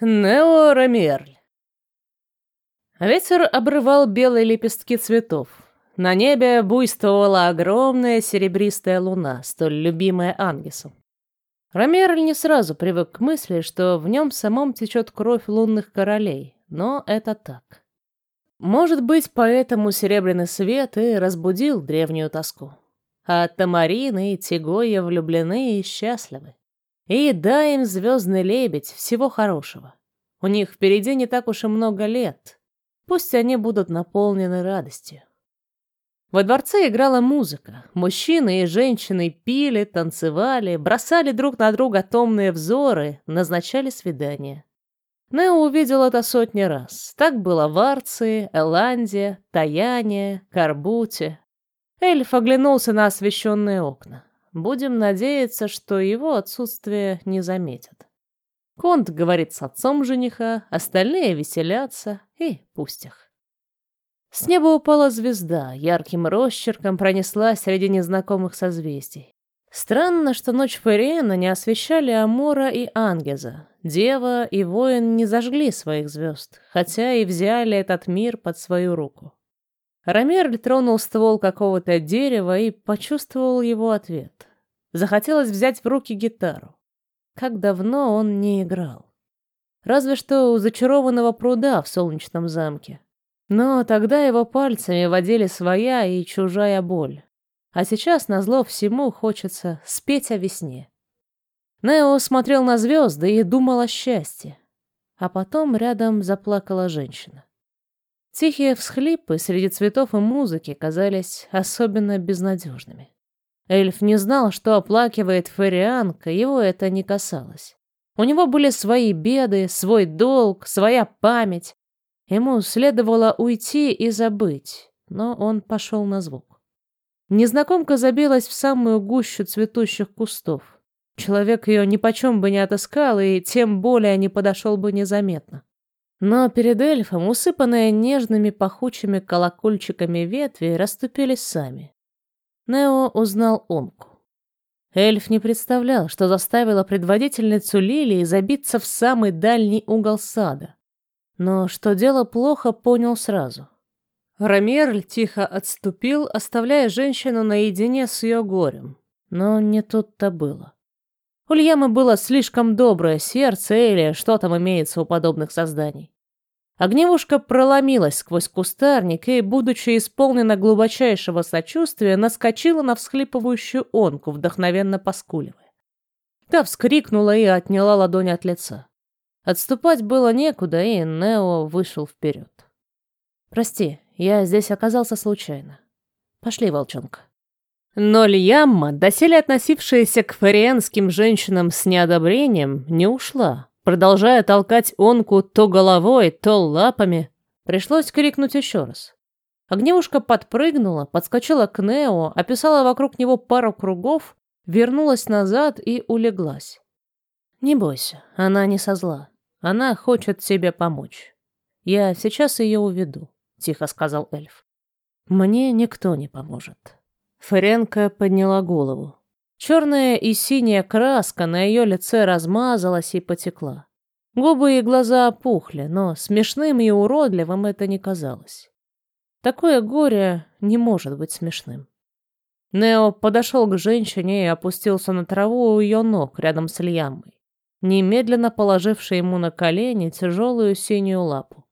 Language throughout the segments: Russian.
Нео Рамерль. Ветер обрывал белые лепестки цветов. На небе буйствовала огромная серебристая луна, столь любимая Ангесом. Ромерль не сразу привык к мысли, что в нем самом течет кровь лунных королей, но это так. Может быть, поэтому серебряный свет и разбудил древнюю тоску. А Тамарин и Тигоя влюблены и счастливы. И дай им звездный лебедь всего хорошего. У них впереди не так уж и много лет. Пусть они будут наполнены радостью. Во дворце играла музыка. Мужчины и женщины пили, танцевали, бросали друг на друга томные взоры, назначали свидания. Нео увидел это сотни раз. Так было в Арции, Эланде, Таяне, Карбуте. Эльф оглянулся на освещенные окна. Будем надеяться, что его отсутствие не заметят. Конт говорит с отцом жениха, остальные веселятся, и пусть их. С неба упала звезда, ярким росчерком пронеслась среди незнакомых созвездий. Странно, что ночь Фериена не освещали Амора и Ангеза. Дева и воин не зажгли своих звезд, хотя и взяли этот мир под свою руку. Ромерль тронул ствол какого-то дерева и почувствовал его ответ. Захотелось взять в руки гитару. Как давно он не играл. Разве что у зачарованного пруда в солнечном замке. Но тогда его пальцами водили своя и чужая боль. А сейчас, назло всему, хочется спеть о весне. Нео смотрел на звезды и думал о счастье. А потом рядом заплакала женщина. Тихие всхлипы среди цветов и музыки казались особенно безнадежными. Эльф не знал, что оплакивает Ферианка, его это не касалось. У него были свои беды, свой долг, своя память. Ему следовало уйти и забыть, но он пошел на звук. Незнакомка забилась в самую гущу цветущих кустов. Человек ее нипочем бы не отыскал и тем более не подошел бы незаметно. Но перед эльфом, усыпанные нежными пахучими колокольчиками ветви, расступились сами. Нео узнал Онку. Эльф не представлял, что заставило предводительницу Лилии забиться в самый дальний угол сада. Но что дело плохо, понял сразу. Рамерль тихо отступил, оставляя женщину наедине с ее горем. Но не тут-то было. У Льямы было слишком доброе сердце, или что там имеется у подобных созданий. Огневушка проломилась сквозь кустарник и, будучи исполнена глубочайшего сочувствия, наскочила на всхлипывающую онку, вдохновенно поскуливая. Та вскрикнула и отняла ладонь от лица. Отступать было некуда, и Нео вышел вперед. «Прости, я здесь оказался случайно. Пошли, волчонка». Но Льямма, доселе относившаяся к фариенским женщинам с неодобрением, не ушла, продолжая толкать онку то головой, то лапами. Пришлось крикнуть еще раз. Огневушка подпрыгнула, подскочила к Нео, описала вокруг него пару кругов, вернулась назад и улеглась. «Не бойся, она не со зла. Она хочет тебе помочь. Я сейчас ее уведу», — тихо сказал эльф. «Мне никто не поможет». Ференка подняла голову. Черная и синяя краска на ее лице размазалась и потекла. Губы и глаза опухли, но смешным и уродливым это не казалось. Такое горе не может быть смешным. Нео подошел к женщине и опустился на траву у ее ног рядом с Льямой, немедленно положившей ему на колени тяжелую синюю лапу.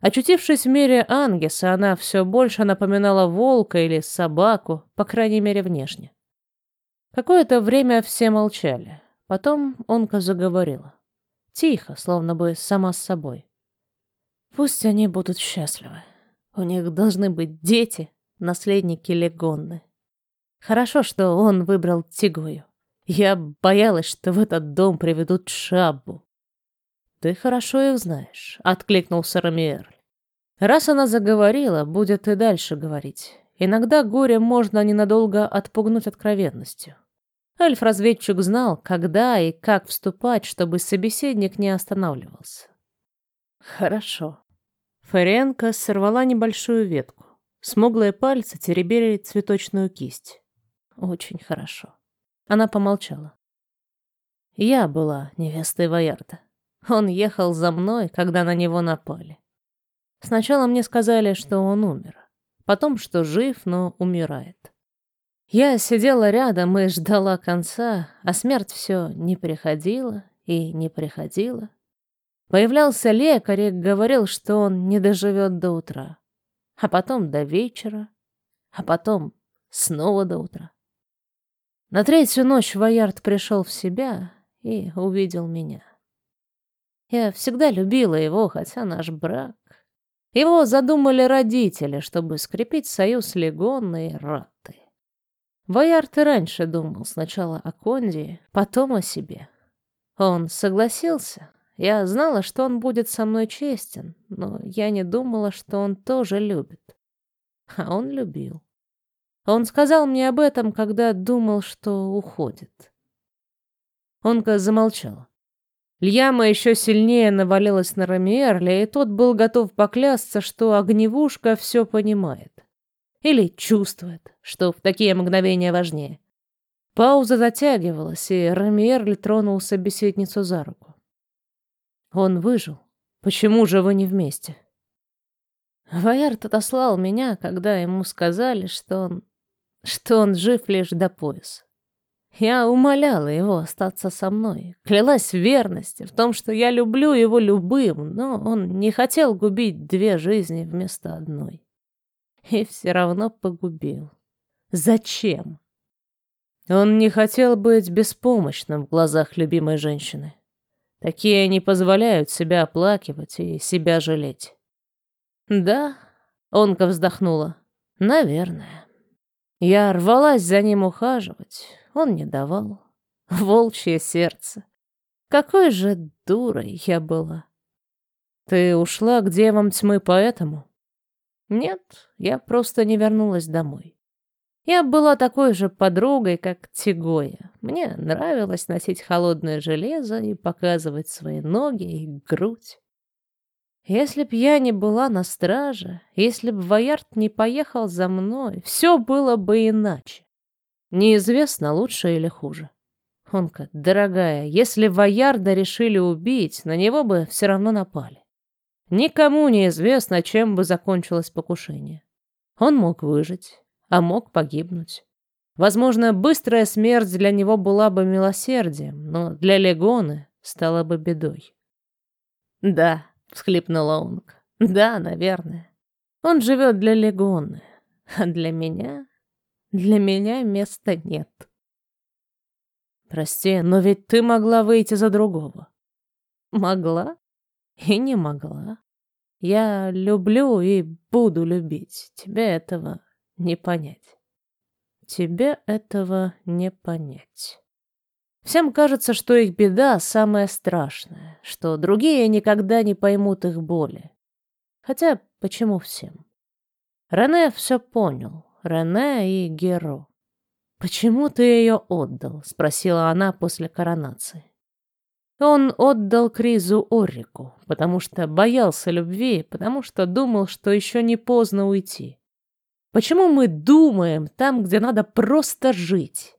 Очутившись в мире Ангеса, она все больше напоминала волка или собаку, по крайней мере, внешне. Какое-то время все молчали. Потом Онка заговорила. Тихо, словно бы сама с собой. Пусть они будут счастливы. У них должны быть дети, наследники Легонны. Хорошо, что он выбрал Тигую. Я боялась, что в этот дом приведут Шаббу. «Ты хорошо их знаешь», — откликнулся Рамиерль. «Раз она заговорила, будет и дальше говорить. Иногда горе можно ненадолго отпугнуть откровенностью». Эльф-разведчик знал, когда и как вступать, чтобы собеседник не останавливался. «Хорошо». Ференка сорвала небольшую ветку. Смуглые пальцы теребили цветочную кисть. «Очень хорошо». Она помолчала. «Я была невестой Ваярда. Он ехал за мной, когда на него напали. Сначала мне сказали, что он умер. Потом, что жив, но умирает. Я сидела рядом и ждала конца, а смерть все не приходила и не приходила. Появлялся лекарь и говорил, что он не доживет до утра. А потом до вечера. А потом снова до утра. На третью ночь Ваярд пришел в себя и увидел меня. Я всегда любила его, хотя наш брак... Его задумали родители, чтобы скрепить союз Легонной и Ратты. Ваярд и раньше думал сначала о Конде, потом о себе. Он согласился. Я знала, что он будет со мной честен, но я не думала, что он тоже любит. А он любил. Он сказал мне об этом, когда думал, что уходит. Онка замолчала. Льяма еще сильнее навалилась на Рамиерля, и тот был готов поклясться, что огневушка все понимает. Или чувствует, что в такие мгновения важнее. Пауза затягивалась, и Рамиерль тронул собеседницу за руку. Он выжил. Почему же вы не вместе? Ваярд отослал меня, когда ему сказали, что он... что он жив лишь до пояса. Я умоляла его остаться со мной, клялась в верности, в том, что я люблю его любым, но он не хотел губить две жизни вместо одной. И все равно погубил. Зачем? Он не хотел быть беспомощным в глазах любимой женщины. Такие не позволяют себя оплакивать и себя жалеть. Да, Онка вздохнула. Наверное. Я рвалась за ним ухаживать, он не давал. Волчье сердце. Какой же дурой я была. Ты ушла к девам тьмы поэтому? Нет, я просто не вернулась домой. Я была такой же подругой, как Тигоя. Мне нравилось носить холодное железо и показывать свои ноги и грудь. Если б я не была на страже, если б Ваярд не поехал за мной, все было бы иначе. Неизвестно, лучше или хуже. Онка, дорогая, если Ваярда решили убить, на него бы все равно напали. Никому не известно, чем бы закончилось покушение. Он мог выжить, а мог погибнуть. Возможно, быстрая смерть для него была бы милосердием, но для Легоны стала бы бедой. Да, — всхлипнула Онг. «Да, наверное. Он живет для Легоны, а для меня... Для меня места нет». «Прости, но ведь ты могла выйти за другого». «Могла и не могла. Я люблю и буду любить. Тебе этого не понять. Тебе этого не понять». Всем кажется, что их беда самая страшная, что другие никогда не поймут их боли. Хотя почему всем? Рене все понял. Рене и Геро. «Почему ты ее отдал?» — спросила она после коронации. Он отдал Кризу Орику, потому что боялся любви, потому что думал, что еще не поздно уйти. Почему мы думаем там, где надо просто жить?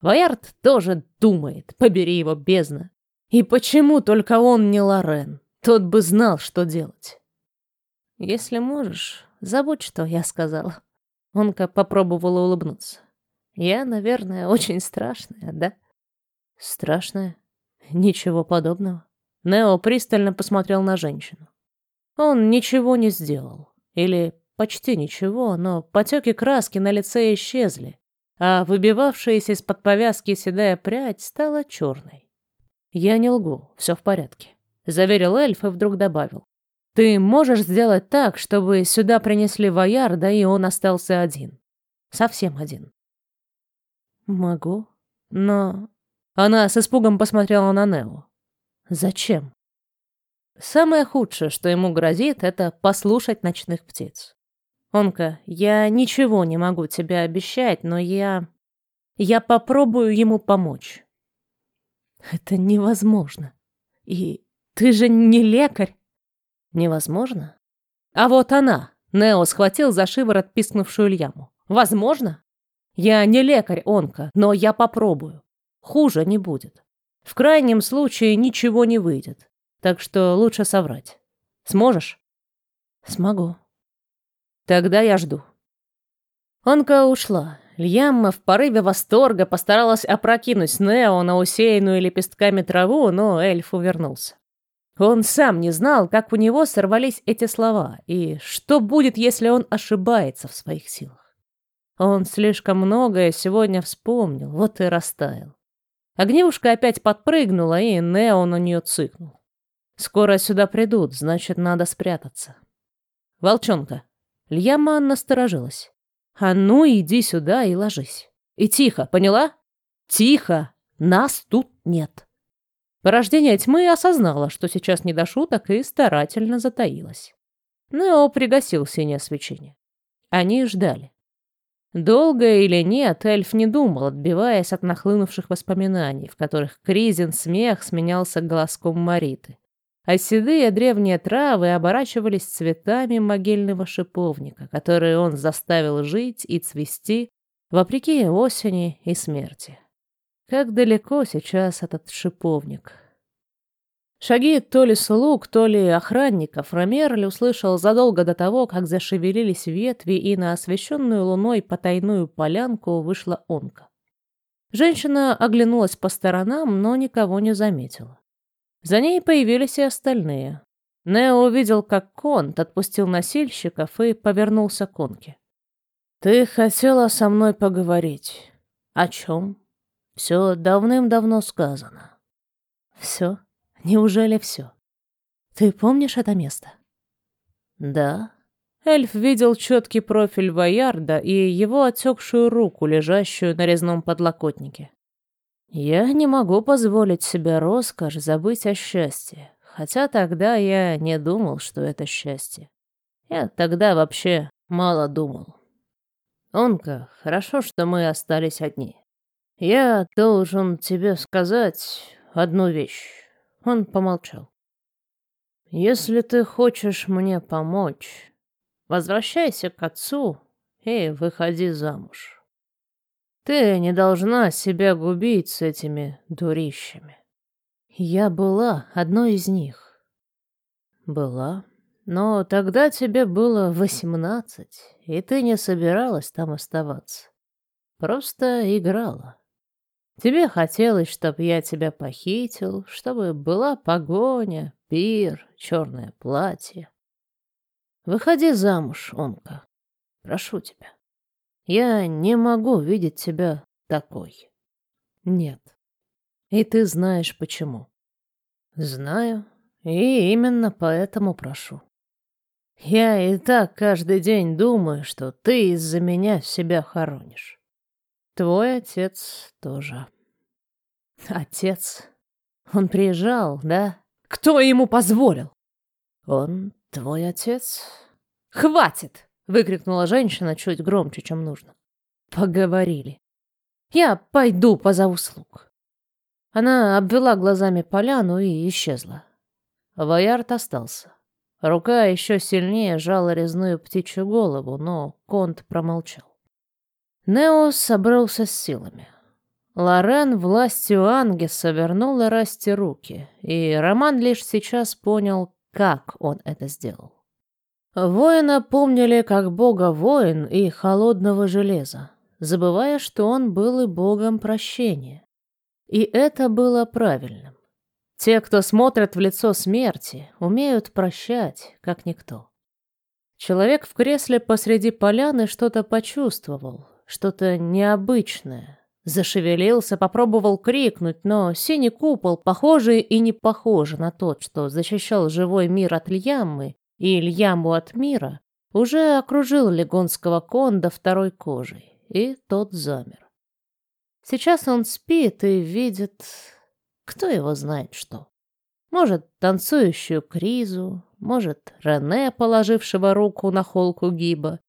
Ваярд тоже думает, побери его бездна. И почему только он не Лорен? Тот бы знал, что делать. Если можешь, забудь, что я сказала. Онка попробовала улыбнуться. Я, наверное, очень страшная, да? Страшная? Ничего подобного. Нео пристально посмотрел на женщину. Он ничего не сделал. Или почти ничего, но потеки краски на лице исчезли, а выбивавшаяся из-под повязки седая прядь стала черной. «Я не лгу, все в порядке», — заверил эльф и вдруг добавил. «Ты можешь сделать так, чтобы сюда принесли Ваярда, и он остался один. Совсем один». «Могу, но...» Она с испугом посмотрела на Нео. «Зачем?» Самое худшее, что ему грозит, это послушать ночных птиц. Онка, я ничего не могу тебе обещать, но я... Я попробую ему помочь. Это невозможно. И ты же не лекарь. Невозможно? А вот она. Нео схватил за шиворот пискнувшую Ильяму. Возможно? Я не лекарь, Онка, но я попробую. Хуже не будет. В крайнем случае ничего не выйдет. так что лучше соврать. Сможешь? Смогу. Тогда я жду. Онка ушла. Льямма в порыве восторга постаралась опрокинуть Нео на усеянную лепестками траву, но эльф увернулся. Он сам не знал, как у него сорвались эти слова, и что будет, если он ошибается в своих силах. Он слишком многое сегодня вспомнил, вот и растаял. Огневушка опять подпрыгнула, и Нео на нее цыкнул. «Скоро сюда придут, значит, надо спрятаться». «Волчонка». Льяма насторожилась. «А ну, иди сюда и ложись. И тихо, поняла? Тихо! Нас тут нет». Порождение тьмы осознала, что сейчас не до шуток, и старательно затаилась. Нео пригасил синее свечение. Они ждали. Долго или нет, эльф не думал, отбиваясь от нахлынувших воспоминаний, в которых Кризин смех сменялся голоском Мариты. А седые древние травы оборачивались цветами могильного шиповника, которые он заставил жить и цвести, вопреки осени и смерти. Как далеко сейчас этот шиповник. Шаги то ли слуг, то ли охранников Ромерль услышал задолго до того, как зашевелились ветви, и на освещенную луной потайную полянку вышла онка. Женщина оглянулась по сторонам, но никого не заметила. За ней появились и остальные. Нео увидел, как Конт отпустил носильщиков и повернулся к Онке. «Ты хотела со мной поговорить. О чем?» Все давным-давно сказано. Все? Неужели все? Ты помнишь это место? Да. Эльф видел четкий профиль Боярда и его отекшую руку, лежащую на резном подлокотнике. Я не могу позволить себе роскошь забыть о счастье, хотя тогда я не думал, что это счастье. Я тогда вообще мало думал. Онка, хорошо, что мы остались одни. «Я должен тебе сказать одну вещь». Он помолчал. «Если ты хочешь мне помочь, возвращайся к отцу и выходи замуж. Ты не должна себя губить с этими дурищами». Я была одной из них. Была. Но тогда тебе было восемнадцать, и ты не собиралась там оставаться. Просто играла. Тебе хотелось, чтобы я тебя похитил, чтобы была погоня, пир, черное платье. Выходи замуж, Онка. Прошу тебя. Я не могу видеть тебя такой. Нет. И ты знаешь почему. Знаю. И именно поэтому прошу. Я и так каждый день думаю, что ты из-за меня себя хоронишь. Твой отец тоже. Отец? Он приезжал, да? Кто ему позволил? Он твой отец? Хватит! Выкрикнула женщина чуть громче, чем нужно. Поговорили. Я пойду позову слуг. Она обвела глазами поляну и исчезла. Воярд остался. Рука еще сильнее жала резную птичью голову, но Конт промолчал. Нео собрался с силами. Лорен властью Ангеса вернула Расти руки, и Роман лишь сейчас понял, как он это сделал. Воина помнили как бога воин и холодного железа, забывая, что он был и богом прощения. И это было правильным. Те, кто смотрят в лицо смерти, умеют прощать, как никто. Человек в кресле посреди поляны что-то почувствовал, что-то необычное. Зашевелился, попробовал крикнуть, но синий купол, похожий и не похожий на тот, что защищал живой мир от Льяммы и Льяму от мира, уже окружил легонского конда второй кожей, и тот замер. Сейчас он спит и видит... Кто его знает что? Может, танцующую Кризу, может, Рене, положившего руку на холку гиба,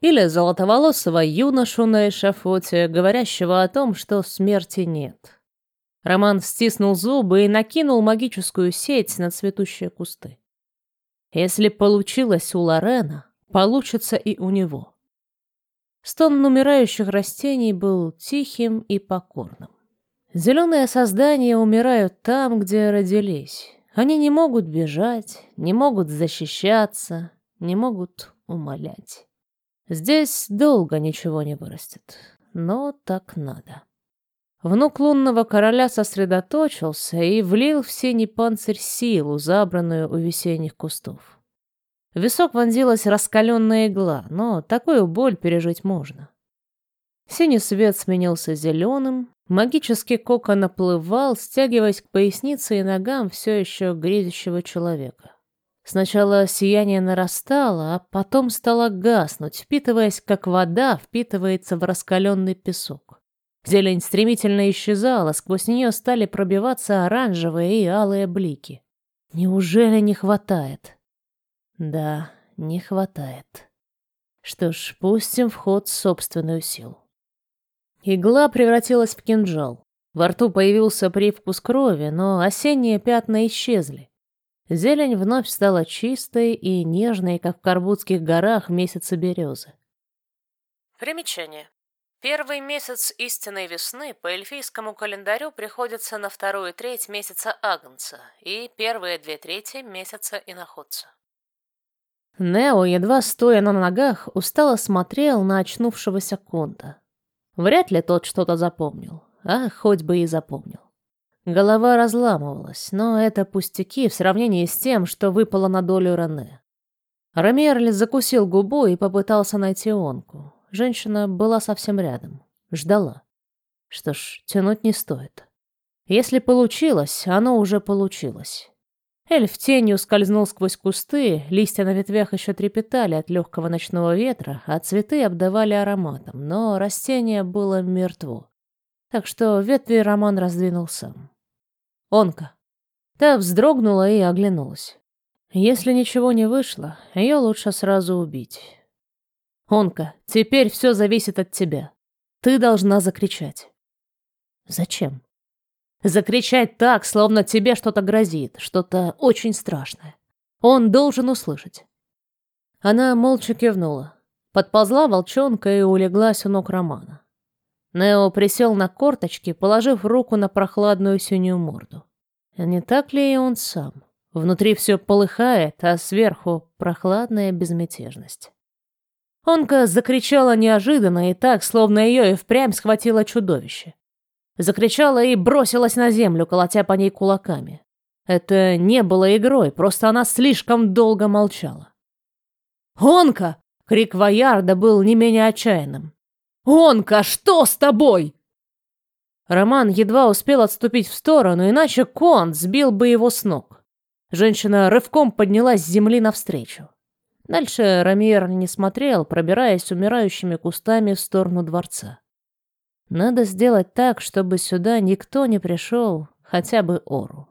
или золотоволосого юношу на эшафоте, говорящего о том, что смерти нет. Роман стиснул зубы и накинул магическую сеть на цветущие кусты. Если получилось у Лорена, получится и у него. Стон умирающих растений был тихим и покорным. Зеленые создания умирают там, где родились, Они не могут бежать, не могут защищаться, не могут умолять. Здесь долго ничего не вырастет, но так надо. Внук лунного короля сосредоточился и влил в синий панцирь силу, забранную у весенних кустов. В висок вонзилась раскаленная игла, но такую боль пережить можно. Синий свет сменился зеленым, магический кокон оплывал, стягиваясь к пояснице и ногам все еще грезящего человека. Сначала сияние нарастало, а потом стало гаснуть, впитываясь, как вода впитывается в раскаленный песок. Зелень стремительно исчезала, сквозь нее стали пробиваться оранжевые и алые блики. Неужели не хватает? Да, не хватает. Что ж, пустим в ход собственную силу. Игла превратилась в кинжал. Во рту появился привкус крови, но осенние пятна исчезли. Зелень вновь стала чистой и нежной, как в Карбутских горах месяца березы. Примечание. Первый месяц истинной весны по эльфийскому календарю приходится на вторую треть месяца Агнца и первые две трети месяца Иноходца. Нео, едва стоя на ногах, устало смотрел на очнувшегося Конта. Вряд ли тот что-то запомнил, а хоть бы и запомнил. Голова разламывалась, но это пустяки в сравнении с тем, что выпало на долю Рене. Ромерль закусил губу и попытался найти онку. Женщина была совсем рядом. Ждала. Что ж, тянуть не стоит. Если получилось, оно уже получилось. Эльф тенью скользнул сквозь кусты, листья на ветвях еще трепетали от легкого ночного ветра, а цветы обдавали ароматом, но растение было мертво. Так что ветви Роман раздвинул сам. Онка. Та вздрогнула и оглянулась. Если ничего не вышло, ее лучше сразу убить. Онка, теперь все зависит от тебя. Ты должна закричать. Зачем? Закричать так, словно тебе что-то грозит, что-то очень страшное. Он должен услышать. Она молча кивнула. Подползла волчонка и улеглась у ног Романа. Нео присел на корточки, положив руку на прохладную синюю морду. Не так ли и он сам? Внутри все полыхает, а сверху прохладная безмятежность. Онка закричала неожиданно и так, словно ее и впрямь схватило чудовище. Закричала и бросилась на землю, колотя по ней кулаками. Это не было игрой, просто она слишком долго молчала. «Онка!» — крик Ваярда был не менее отчаянным. «Онка, что с тобой?» Роман едва успел отступить в сторону, иначе Кон сбил бы его с ног. Женщина рывком поднялась с земли навстречу. Дальше Рамир не смотрел, пробираясь умирающими кустами в сторону дворца. Надо сделать так, чтобы сюда никто не пришел, хотя бы Ору.